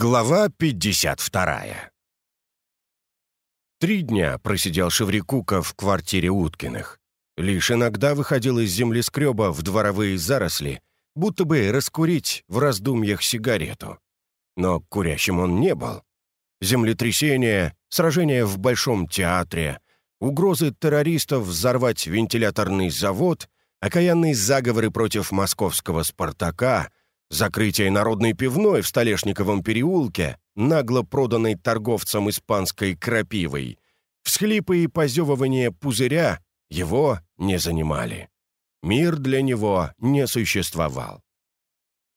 Глава 52 Три дня просидел Шеврикука в квартире Уткиных. Лишь иногда выходил из землескреба в дворовые заросли, будто бы раскурить в раздумьях сигарету. Но курящим он не был. Землетрясение, сражение в Большом театре, угрозы террористов взорвать вентиляторный завод, окаянные заговоры против московского «Спартака», Закрытие народной пивной в Столешниковом переулке, нагло проданной торговцам испанской крапивой, всхлипы и позевывание пузыря его не занимали. Мир для него не существовал.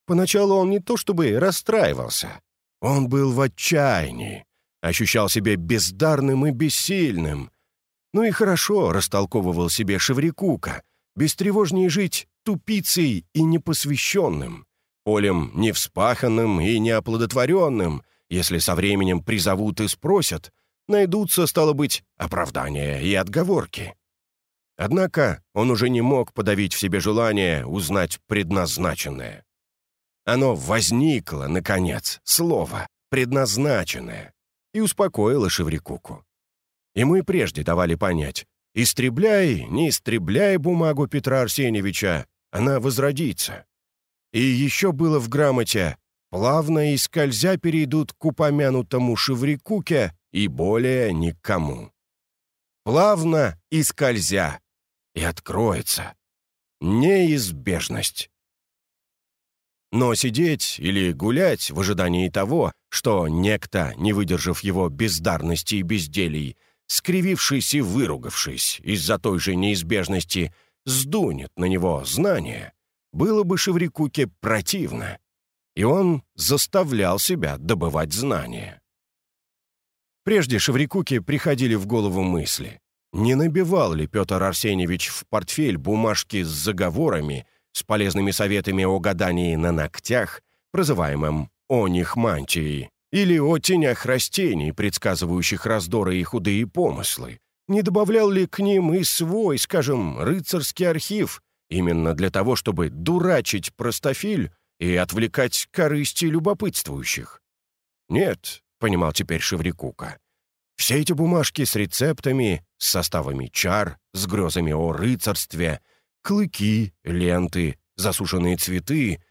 Поначалу он не то чтобы расстраивался. Он был в отчаянии, ощущал себя бездарным и бессильным. Ну и хорошо растолковывал себе Шеврикука, бестревожнее жить тупицей и непосвященным полем невспаханным и неоплодотворенным, если со временем призовут и спросят, найдутся, стало быть, оправдания и отговорки. Однако он уже не мог подавить в себе желание узнать предназначенное. Оно возникло, наконец, слово «предназначенное» и успокоило Шеврикуку. Ему и прежде давали понять, истребляй, не истребляй бумагу Петра Арсеньевича, она возродится. И еще было в грамоте «плавно и скользя перейдут к упомянутому Шеврикуке и более никому». Плавно и скользя, и откроется. Неизбежность. Но сидеть или гулять в ожидании того, что некто, не выдержав его бездарности и безделий, скривившись и выругавшись из-за той же неизбежности, сдунет на него знание, было бы Шеврикуке противно, и он заставлял себя добывать знания. Прежде Шеврикуке приходили в голову мысли, не набивал ли Петр Арсеньевич в портфель бумажки с заговорами, с полезными советами о гадании на ногтях, прозываемым «о них мантии», или о тенях растений, предсказывающих раздоры и худые помыслы, не добавлял ли к ним и свой, скажем, рыцарский архив, Именно для того, чтобы дурачить простофиль и отвлекать корысти любопытствующих. Нет, понимал теперь Шеврикука. Все эти бумажки с рецептами, с составами чар, с грезами о рыцарстве, клыки, ленты, засушенные цветы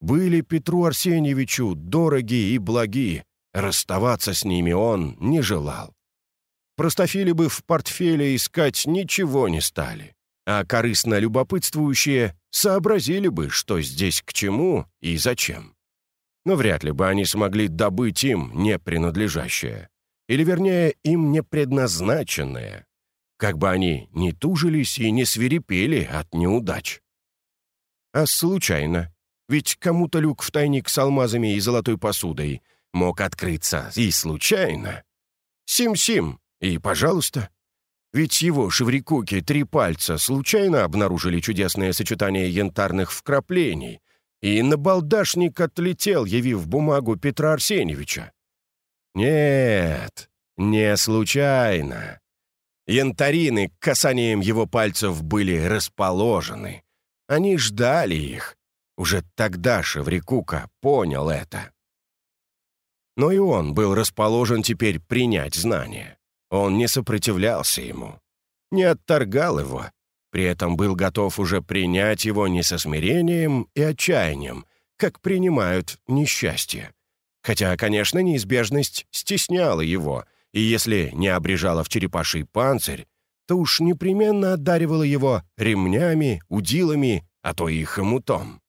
были Петру Арсеньевичу дороги и благи, расставаться с ними он не желал. Простофили бы в портфеле искать ничего не стали а корыстно любопытствующие сообразили бы, что здесь к чему и зачем. Но вряд ли бы они смогли добыть им не принадлежащее, или, вернее, им не предназначенное, как бы они ни тужились и не свирепели от неудач. А случайно, ведь кому-то люк в тайник с алмазами и золотой посудой мог открыться и случайно. Сим-сим, и пожалуйста. Ведь его шеврикуки три пальца случайно обнаружили чудесное сочетание янтарных вкраплений, и набалдашник отлетел, явив бумагу Петра Арсеньевича. Нет, не случайно. Янтарины к касаниям его пальцев были расположены. Они ждали их. Уже тогда Шеврикука понял это. Но и он был расположен теперь принять знания. Он не сопротивлялся ему, не отторгал его, при этом был готов уже принять его не со смирением и отчаянием, как принимают несчастье. Хотя, конечно, неизбежность стесняла его, и если не обрежала в черепаший панцирь, то уж непременно одаривала его ремнями, удилами, а то и хомутом.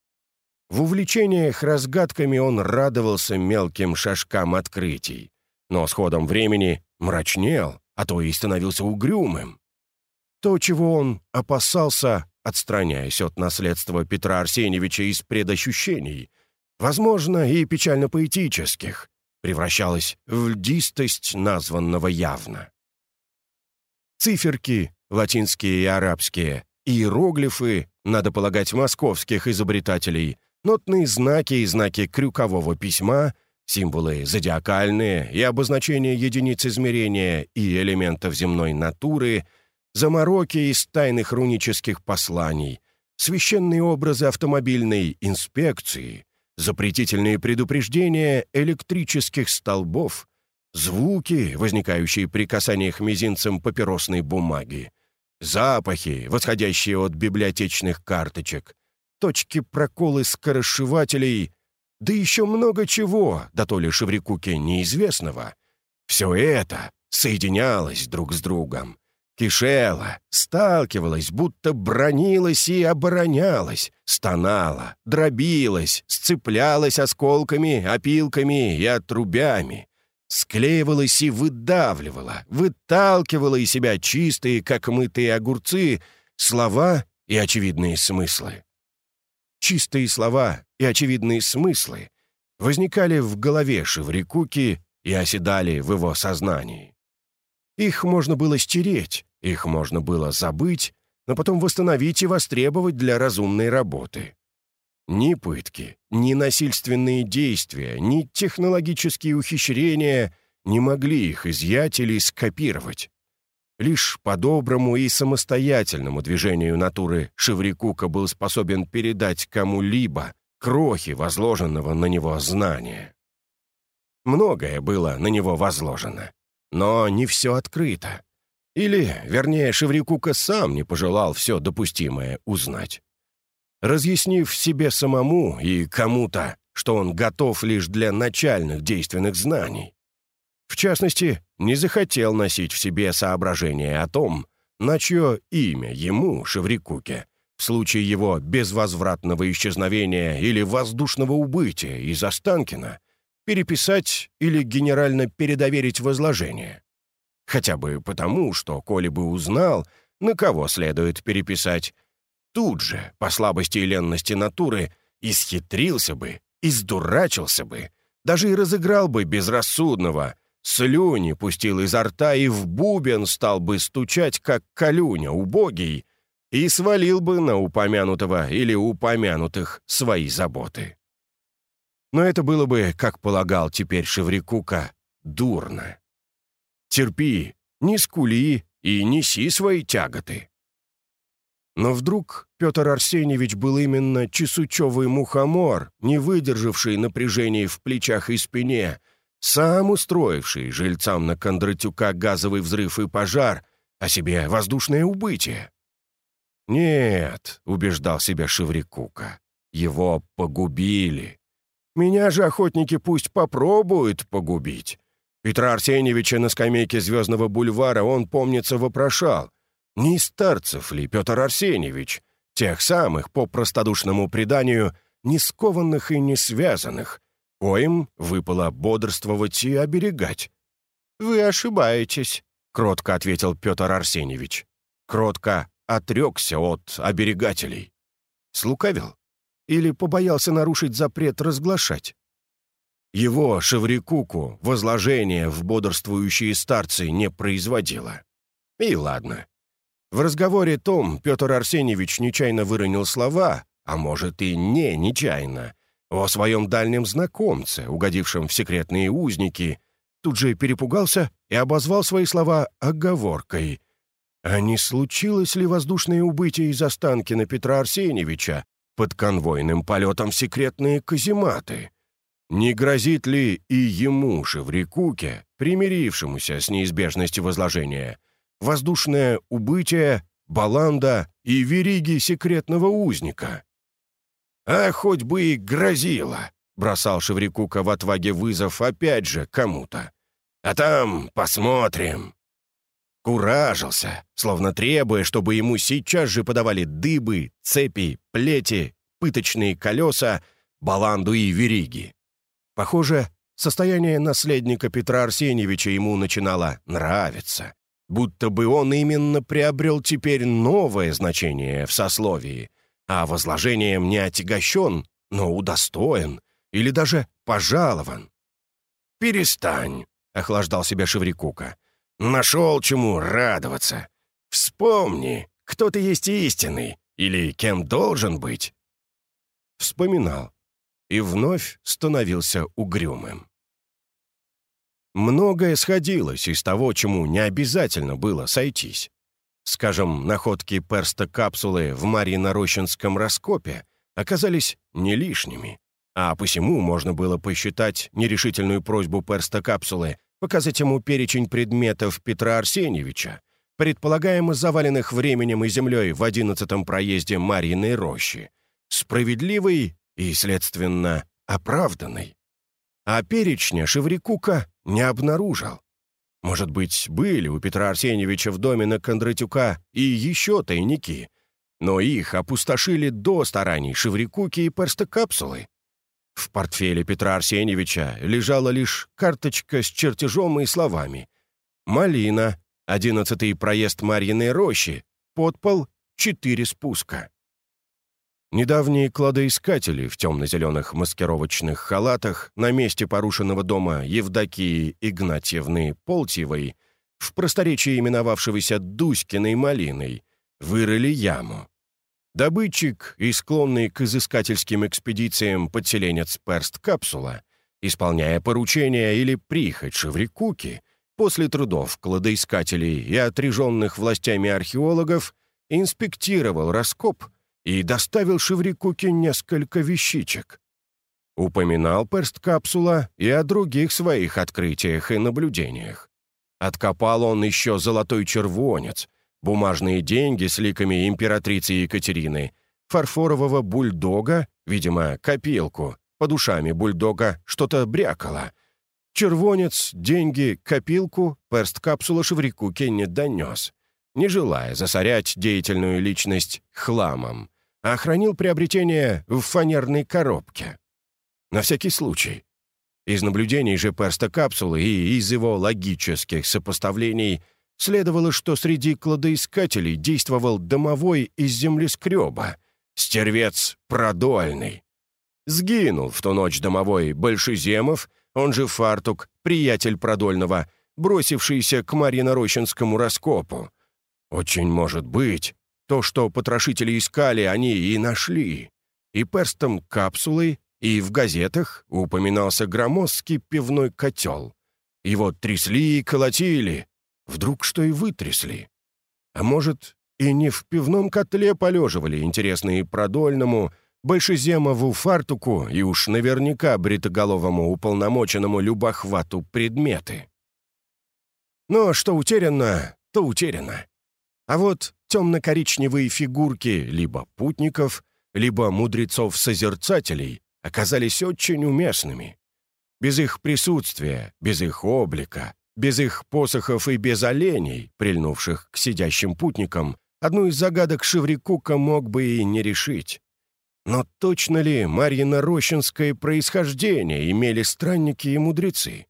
В увлечениях разгадками он радовался мелким шажкам открытий, но с ходом времени мрачнел, а то и становился угрюмым. То, чего он опасался, отстраняясь от наследства Петра Арсеньевича из предощущений, возможно, и печально-поэтических, превращалось в льдистость названного явно. Циферки, латинские и арабские, иероглифы, надо полагать, московских изобретателей, нотные знаки и знаки крюкового письма — Символы зодиакальные и обозначения единиц измерения и элементов земной натуры, замороки из тайных рунических посланий, священные образы автомобильной инспекции, запретительные предупреждения электрических столбов, звуки, возникающие при касаниях мизинцем папиросной бумаги, запахи, восходящие от библиотечных карточек, точки проколы скоросшивателей, да еще много чего, да то ли Шеврикуке неизвестного. Все это соединялось друг с другом, кишела, сталкивалась, будто бронилась и оборонялась, стонала, дробилась, сцеплялась осколками, опилками и отрубями, склеивалась и выдавливала, выталкивала из себя чистые, как мытые огурцы, слова и очевидные смыслы. Чистые слова и очевидные смыслы возникали в голове Шеврикуки и оседали в его сознании. Их можно было стереть, их можно было забыть, но потом восстановить и востребовать для разумной работы. Ни пытки, ни насильственные действия, ни технологические ухищрения не могли их изъять или скопировать. Лишь по доброму и самостоятельному движению натуры Шеврикука был способен передать кому-либо крохи возложенного на него знания. Многое было на него возложено, но не все открыто. Или, вернее, Шеврикука сам не пожелал все допустимое узнать. Разъяснив себе самому и кому-то, что он готов лишь для начальных действенных знаний. В частности, не захотел носить в себе соображение о том, на чье имя ему, Шеврикуке, в случае его безвозвратного исчезновения или воздушного убытия из Останкина, переписать или генерально передоверить возложение. Хотя бы потому, что, коли бы узнал, на кого следует переписать, тут же, по слабости и ленности натуры, исхитрился бы, издурачился бы, даже и разыграл бы безрассудного, слюни пустил изо рта и в бубен стал бы стучать, как колюня убогий, и свалил бы на упомянутого или упомянутых свои заботы. Но это было бы, как полагал теперь Шеврикука, дурно. Терпи, не скули и неси свои тяготы. Но вдруг Петр Арсеньевич был именно чесучевый мухомор, не выдержавший напряжения в плечах и спине, сам устроивший жильцам на Кондратюка газовый взрыв и пожар, а себе воздушное убытие. «Нет», — убеждал себя Шеврикука, — «его погубили. Меня же охотники пусть попробуют погубить. Петра Арсеньевича на скамейке Звездного бульвара он, помнится, вопрошал. Не старцев ли Петр Арсеньевич? Тех самых, по простодушному преданию, не скованных и не связанных, коим выпало бодрствовать и оберегать. «Вы ошибаетесь», — кротко ответил Петр Арсеньевич. Кротко отрекся от оберегателей. Слукавил? Или побоялся нарушить запрет разглашать? Его, Шеврикуку, возложение в бодрствующие старцы не производило. И ладно. В разговоре том Петр Арсеньевич нечаянно выронил слова, а может и не нечаянно, о своем дальнем знакомце, угодившем в секретные узники, тут же перепугался и обозвал свои слова оговоркой. А не случилось ли воздушное убытие из Останкина Петра Арсеньевича под конвойным полетом в секретные казематы? Не грозит ли и ему, Шеврикуке, примирившемуся с неизбежностью возложения, воздушное убытие, баланда и вериги секретного узника? «А хоть бы и грозило!» — бросал Шеврикука в отваге вызов опять же кому-то. «А там посмотрим!» Куражился, словно требуя, чтобы ему сейчас же подавали дыбы, цепи, плети, пыточные колеса, баланду и вериги. Похоже, состояние наследника Петра Арсеньевича ему начинало нравиться, будто бы он именно приобрел теперь новое значение в сословии, а возложением не отягощен, но удостоен или даже пожалован. «Перестань», — охлаждал себя Шеврикука. «Нашел чему радоваться. Вспомни, кто ты есть истинный или кем должен быть». Вспоминал и вновь становился угрюмым. Многое сходилось из того, чему не обязательно было сойтись. Скажем, находки перста капсулы в Марьино-Рощинском раскопе оказались не лишними, а посему можно было посчитать нерешительную просьбу перста капсулы показать ему перечень предметов Петра Арсеньевича, предполагаемо заваленных временем и землей в одиннадцатом проезде Марьиной рощи, справедливый и, следственно, оправданный. А перечня Шеврикука не обнаружил. Может быть, были у Петра Арсеньевича в доме на Кондратюка и еще тайники, но их опустошили до стараний Шеврикуки и перстокапсулы. В портфеле Петра Арсеньевича лежала лишь карточка с чертежом и словами. «Малина, одиннадцатый проезд Марьиной рощи, подпол, четыре спуска». Недавние кладоискатели в темно-зеленых маскировочных халатах на месте порушенного дома Евдокии Игнатьевны Полтьевой, в просторечии именовавшегося Дуськиной малиной, вырыли яму. Добытчик и склонный к изыскательским экспедициям подселенец Перст-капсула, исполняя поручения или прихоть Шеврикуки, после трудов кладоискателей и отреженных властями археологов, инспектировал раскоп и доставил Шеврикуке несколько вещичек. Упоминал Перст-капсула и о других своих открытиях и наблюдениях. Откопал он еще золотой червонец — бумажные деньги с ликами императрицы Екатерины, фарфорового бульдога, видимо, копилку, под ушами бульдога что-то брякало. Червонец, деньги, копилку перст-капсула Шеврикуке не донес, не желая засорять деятельную личность хламом, а хранил приобретение в фанерной коробке. На всякий случай. Из наблюдений же перста капсулы и из его логических сопоставлений – Следовало, что среди кладоискателей действовал домовой из землескреба, стервец продольный. Сгинул в ту ночь домовой Большеземов, он же Фартук, приятель продольного, бросившийся к Марьино-Рощинскому раскопу. Очень может быть, то, что потрошители искали, они и нашли. И перстом капсулы, и в газетах упоминался громоздкий пивной котел. Его трясли и колотили, Вдруг что и вытрясли. А может, и не в пивном котле полеживали интересные продольному, большеземову фартуку и уж наверняка бритоголовому уполномоченному любохвату предметы. Но что утеряно, то утеряно. А вот темно-коричневые фигурки либо путников, либо мудрецов-созерцателей оказались очень уместными. Без их присутствия, без их облика, без их посохов и без оленей, прильнувших к сидящим путникам, одну из загадок Шеврикука мог бы и не решить. Но точно ли Марьино-Рощинское происхождение имели странники и мудрецы?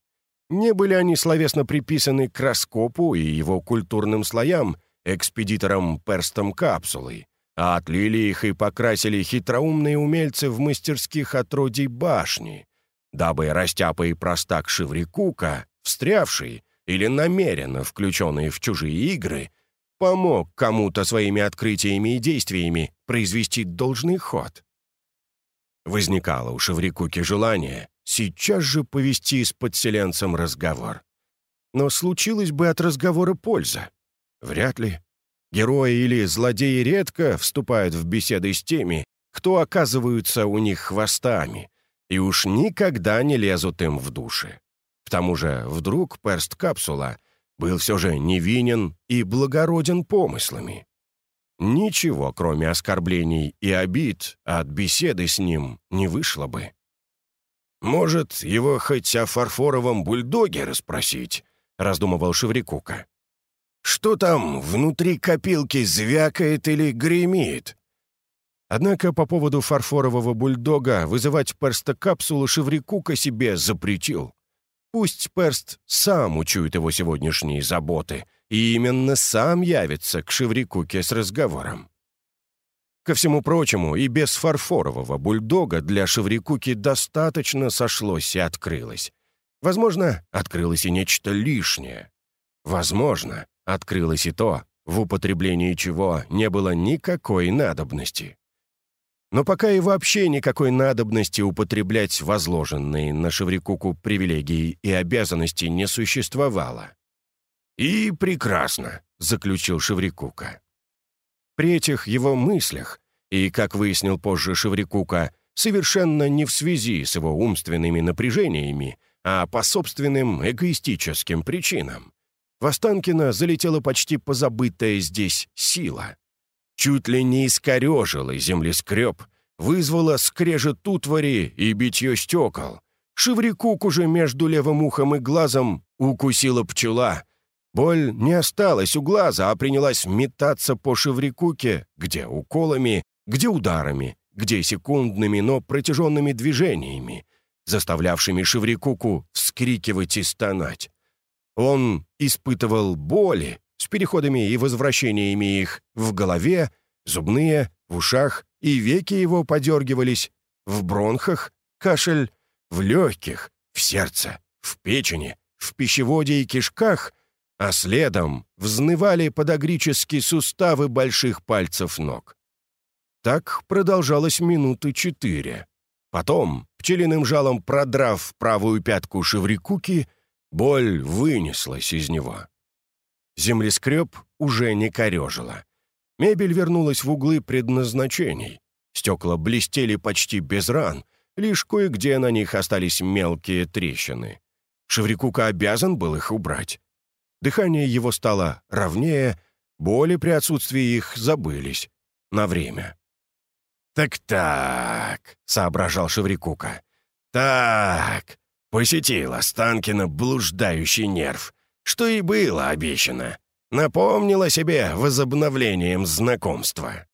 Не были они словесно приписаны к раскопу и его культурным слоям, экспедиторам перстом капсулы, а отлили их и покрасили хитроумные умельцы в мастерских отродий башни, дабы растяпа и простак Шеврикука встрявший или намеренно включенный в чужие игры, помог кому-то своими открытиями и действиями произвести должный ход. Возникало у Шеврикуки желание сейчас же повести с подселенцем разговор. Но случилось бы от разговора польза. Вряд ли. Герои или злодеи редко вступают в беседы с теми, кто оказываются у них хвостами, и уж никогда не лезут им в души. К тому же вдруг перст-капсула был все же невинен и благороден помыслами. Ничего, кроме оскорблений и обид, от беседы с ним не вышло бы. «Может, его хоть о фарфоровом бульдоге расспросить?» — раздумывал Шеврикука. «Что там внутри копилки звякает или гремит?» Однако по поводу фарфорового бульдога вызывать перстокапсулу Шеврикука себе запретил. Пусть Перст сам учует его сегодняшние заботы, и именно сам явится к Шеврикуке с разговором. Ко всему прочему, и без фарфорового бульдога для Шеврикуки достаточно сошлось и открылось. Возможно, открылось и нечто лишнее. Возможно, открылось и то, в употреблении чего не было никакой надобности. Но пока и вообще никакой надобности употреблять возложенные на Шеврикуку привилегии и обязанности не существовало. «И прекрасно», — заключил Шеврикука. При этих его мыслях, и, как выяснил позже Шеврикука, совершенно не в связи с его умственными напряжениями, а по собственным эгоистическим причинам. В Останкино залетела почти позабытая здесь сила. Чуть ли не искорежила землескреб, вызвала скрежет утвари и битье стекол. Шеврикук уже между левым ухом и глазом укусила пчела. Боль не осталась у глаза, а принялась метаться по Шеврикуке, где уколами, где ударами, где секундными, но протяженными движениями, заставлявшими Шеврикуку вскрикивать и стонать. Он испытывал боли с переходами и возвращениями их в голове, зубные, в ушах, и веки его подергивались, в бронхах, кашель, в легких, в сердце, в печени, в пищеводе и кишках, а следом взнывали подогрические суставы больших пальцев ног. Так продолжалось минуты четыре. Потом, пчелиным жалом продрав правую пятку Шеврикуки, боль вынеслась из него. Землескреб уже не корежила. Мебель вернулась в углы предназначений. Стекла блестели почти без ран, лишь кое-где на них остались мелкие трещины. Шеврикука обязан был их убрать. Дыхание его стало ровнее, боли при отсутствии их забылись. На время. «Так-так», — соображал Шеврикука. «Так, посетил Останкина блуждающий нерв, что и было обещано. Напомнила себе возобновлением знакомства».